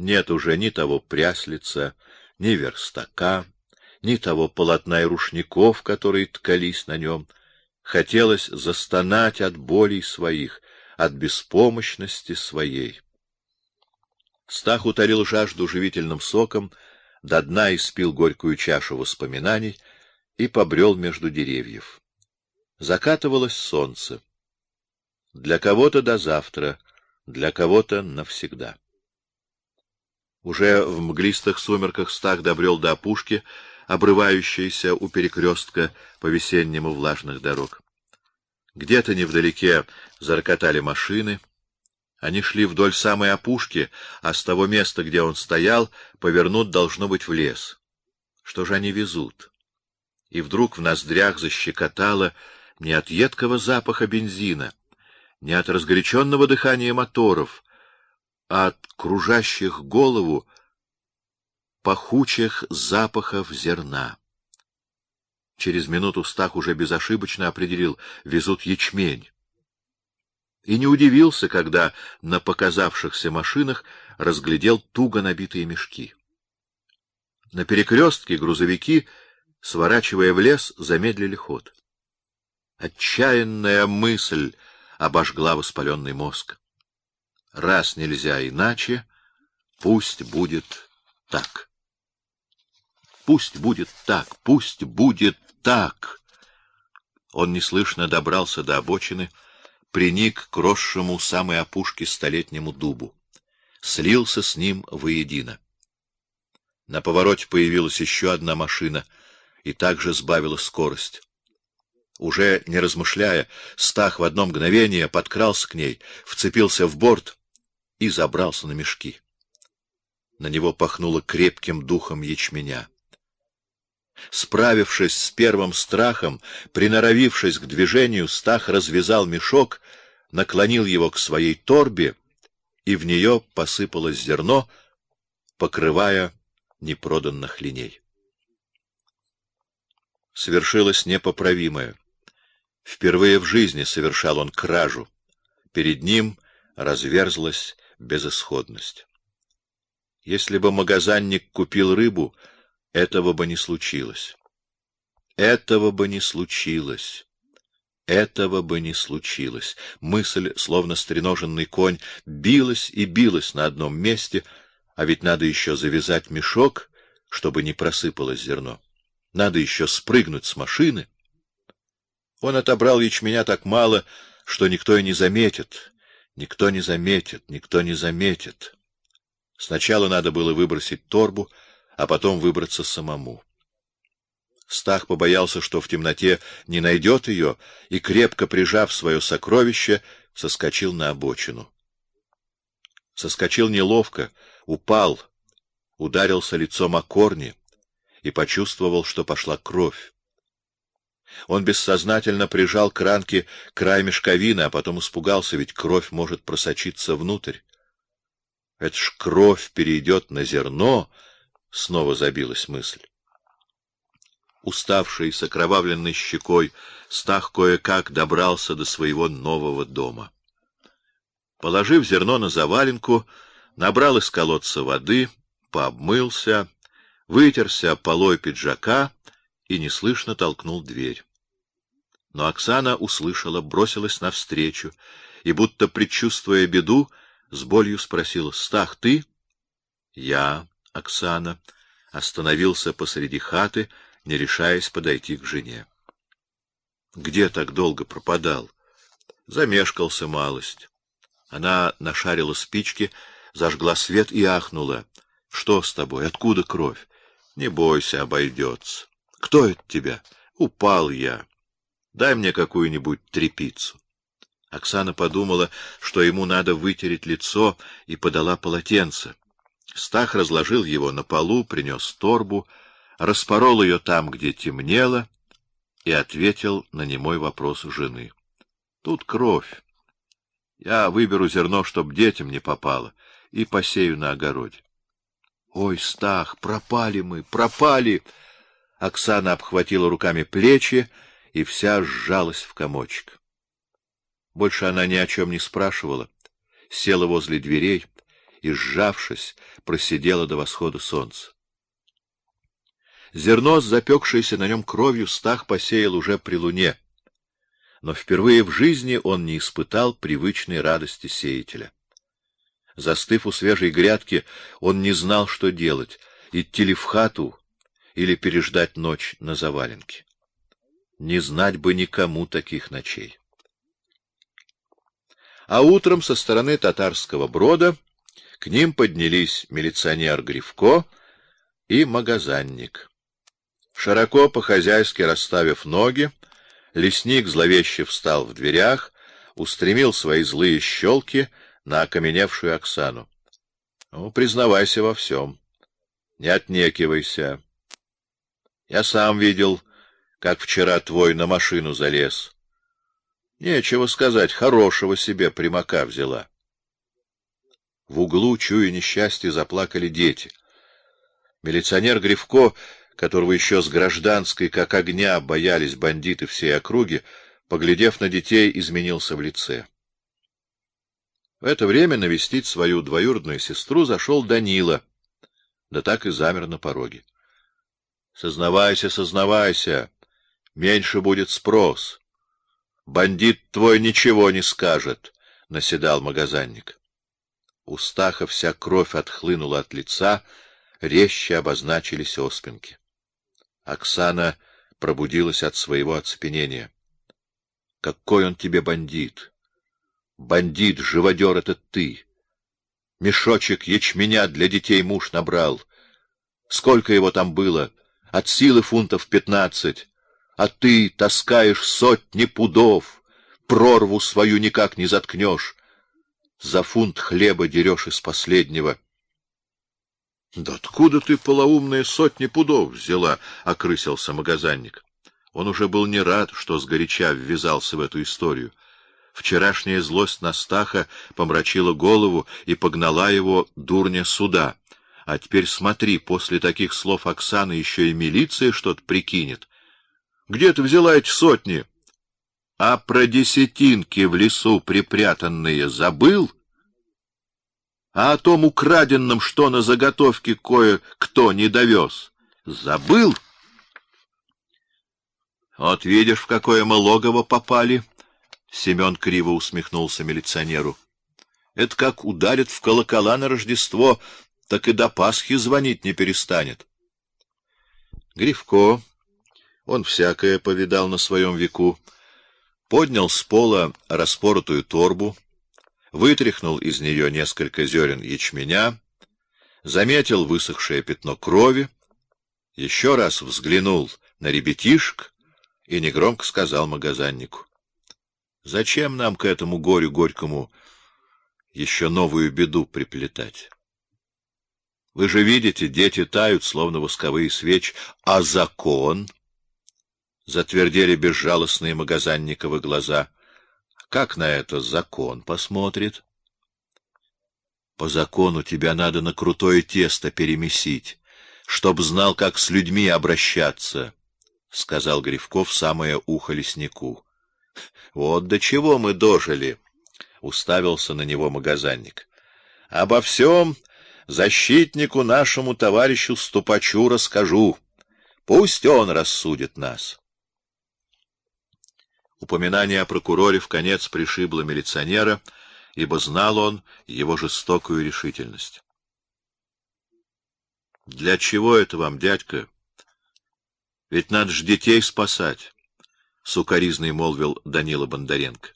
Нет уже ни того пряслица, ни верстака, ни того полотна и рушников, которые ткались на нем. Хотелось застонать от болей своих, от беспомощности своей. Стах утолил жажду живительным соком, до дна испил горькую чашу воспоминаний и побрел между деревьев. Закатывалось солнце. Для кого-то до завтра, для кого-то навсегда. Уже в мглистых сумерках Стах добрел до опушки, обрывающейся у перекрестка по весеннему влажных дорог. Где-то невдалеке зарокотали машины. Они шли вдоль самой опушки, а с того места, где он стоял, повернуть должно быть в лес. Что же они везут? И вдруг в ноздрях защекотало не от едкого запаха бензина, не от разгоряченного дыхания моторов, от кружащих голову пахучих запахов зерна. Через минуту Стах уже безошибочно определил — везут ячмень. И не удивился, когда на показавшихся машинах разглядел туго набитые мешки. На перекрестке грузовики, сворачивая в лес, замедлили ход. Отчаянная мысль обожгла воспаленный мозг. Раз нельзя иначе, пусть будет так. Пусть будет так, пусть будет так. Он неслышно добрался до обочины, приник к росшему самой опушке столетнему дубу, слился с ним воедино. На повороте появилась еще одна машина и также сбавила скорость. Уже не размышляя, Стах в одно мгновение подкрался к ней, вцепился в борт и забрался на мешки. На него пахнуло крепким духом ячменя. Справившись с первым страхом, приноровившись к движению, Стах развязал мешок, наклонил его к своей торбе, и в нее посыпалось зерно, покрывая непроданных линей. Свершилось непоправимое. Впервые в жизни совершал он кражу. Перед ним разверзлась безысходность. Если бы магазинник купил рыбу, этого бы не случилось. Этого бы не случилось. Этого бы не случилось. Мысль, словно стреноженный конь, билась и билась на одном месте, а ведь надо еще завязать мешок, чтобы не просыпалось зерно. Надо еще спрыгнуть с машины. Он отобрал ячменя так мало, что никто и не заметит. Никто не заметит, никто не заметит. Сначала надо было выбросить торбу, а потом выбраться самому. Стах побоялся, что в темноте не найдет ее, и крепко прижав свое сокровище, соскочил на обочину. Соскочил неловко, упал, ударился лицом о корни и почувствовал, что пошла кровь. Он бессознательно прижал к ранке край мешковины, а потом испугался, ведь кровь может просочиться внутрь. Это ж кровь перейдет на зерно, снова забилась мысль. Уставший, с окровавленной щекой, Стах кое-как добрался до своего нового дома. Положив зерно на заваленку, набрал из колодца воды, пообмылся, вытерся полой пиджака и неслышно толкнул дверь. Но Оксана услышала, бросилась навстречу и, будто предчувствуя беду, с болью спросила: "Стах, ты?" "Я, Оксана", остановился посреди хаты, не решаясь подойти к жене. "Где так долго пропадал?" Замешкался малость. Она нашарила спички, зажгла свет и ахнула: "Что с тобой? Откуда кровь?" "Не бойся, обойдется. Кто это тебя?" "Упал я. Дай мне какую-нибудь трепицу." Оксана подумала, что ему надо вытереть лицо, и подала полотенце. Стах разложил его на полу, принес торбу, распорол ее там, где темнело, и ответил на немой вопрос жены. Тут кровь. Я выберу зерно, чтоб детям не попало, и посею на огороде. Ой, Стах, пропали мы, пропали. Оксана обхватила руками плечи и вся сжалась в комочек. Больше она ни о чем не спрашивала, села возле дверей и, сжавшись, просидела до восхода солнца. Зерно с запекшейся на нем кровью Стах посеял уже при луне, но впервые в жизни он не испытал привычной радости сеятеля. Застыв у свежей грядки, он не знал, что делать — идти ли в хату или переждать ночь на заваленке. Не знать бы никому таких ночей. А утром со стороны татарского брода к ним поднялись милиционер Гривко и магазинник. Широко по-хозяйски расставив ноги, лесник зловеще встал в дверях, устремил свои злые щелки на окаменевшую Оксану. — Ну, признавайся во всем. Не отнекивайся. Я сам видел, как вчера твой на машину залез. Нечего сказать, хорошего себе примака взяла. В углу, чуя несчастье, заплакали дети. Милиционер Гривко которого еще с гражданской, как огня, боялись бандиты всей округи, поглядев на детей, изменился в лице. В это время навестить свою двоюродную сестру зашел Данила, да так и замер на пороге. — Сознавайся, сознавайся, меньше будет спрос. Бандит твой ничего не скажет, — наседал магазинник. У Стаха вся кровь отхлынула от лица, резче обозначились оспинки. Оксана пробудилась от своего оцепенения. Какой он тебе бандит? Бандит, живодер — это ты. Мешочек ячменя для детей муж набрал. Сколько его там было? От силы фунтов пятнадцать. А ты таскаешь сотни пудов, прорву свою никак не заткнешь. За фунт хлеба дерешь из последнего — да откуда ты полоумные сотни пудов взяла? окрысился магазинник. Он уже был не рад, что сгоряча ввязался в эту историю. Вчерашняя злость на Стаха помрачила голову и погнала его дурня суда. А теперь смотри, после таких слов Оксаны еще и милиция что-то прикинет. Где ты взяла эти сотни? А про десятинки в лесу припрятанные забыл? А о том украденном, что на заготовке кое-кто не довез, забыл? Вот видишь, в какое мы логово попали. Семен криво усмехнулся милиционеру. Это как ударит в колокола на Рождество, так и до Пасхи звонить не перестанет. Гривко, он всякое повидал на своем веку, поднял с пола распоротую торбу, вытряхнул из нее несколько зерен ячменя, заметил высохшее пятно крови, еще раз взглянул на ребятишек и негромко сказал магазиннику: "Зачем нам к этому горю горькому еще новую беду приплетать? Вы же видите, дети тают, словно восковые свечи, а закон?" Затвердели безжалостные магазинниковы глаза. Как на это закон посмотрит? По закону тебя надо на крутое тесто перемесить, чтоб знал, как с людьми обращаться, сказал Гривков самое ухо леснику. Вот до чего мы дожили, уставился на него магазинник. Обо всем защитнику нашему товарищу Ступачу расскажу. Пусть он рассудит нас. Упоминание о прокуроре в конец пришибло милиционера, ибо знал он его жестокую решительность. Для чего это вам, дядька? Ведь надо ж детей спасать, сукаризный молвил Данила Бондаренко.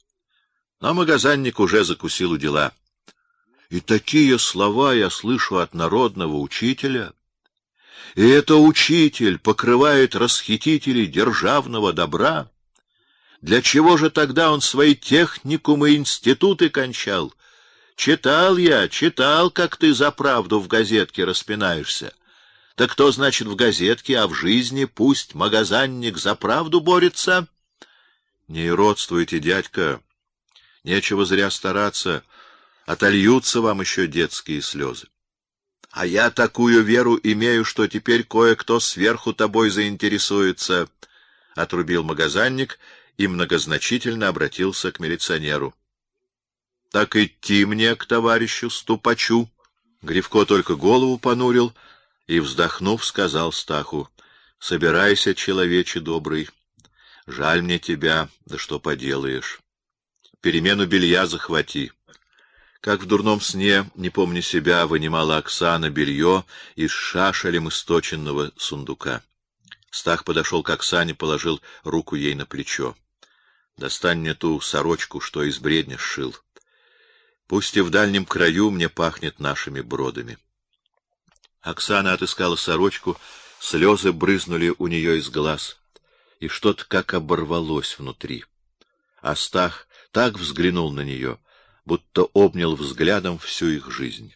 Но магазинник уже закусил у дела. И такие слова я слышу от народного учителя. И это учитель покрывает расхитителей державного добра. Для чего же тогда он свои техникумы и институты кончал? Читал я, читал, как ты за правду в газетке распинаешься. Так кто, значит, в газетке, а в жизни пусть магазинник за правду борется? Не родствуйте, дядька. Нечего зря стараться, отольются вам еще детские слезы. А я такую веру имею, что теперь кое-кто сверху тобой заинтересуется, отрубил магазинник и многозначительно обратился к милиционеру. Так идти мне к товарищу Ступачу. Гривко только голову понурил и, вздохнув, сказал Стаху, — Собирайся, человече добрый. Жаль мне тебя, да что поделаешь. Перемену белья захвати. Как в дурном сне, не помня себя, вынимала Оксана белье из шашелем источенного сундука. Стах подошел к Оксане, положил руку ей на плечо. — Достань мне ту сорочку, что из бредня сшил. Пусть и в дальнем краю мне пахнет нашими бродами. Оксана отыскала сорочку, слезы брызнули у нее из глаз, и что-то как оборвалось внутри. Астах так взглянул на нее, будто обнял взглядом всю их жизнь.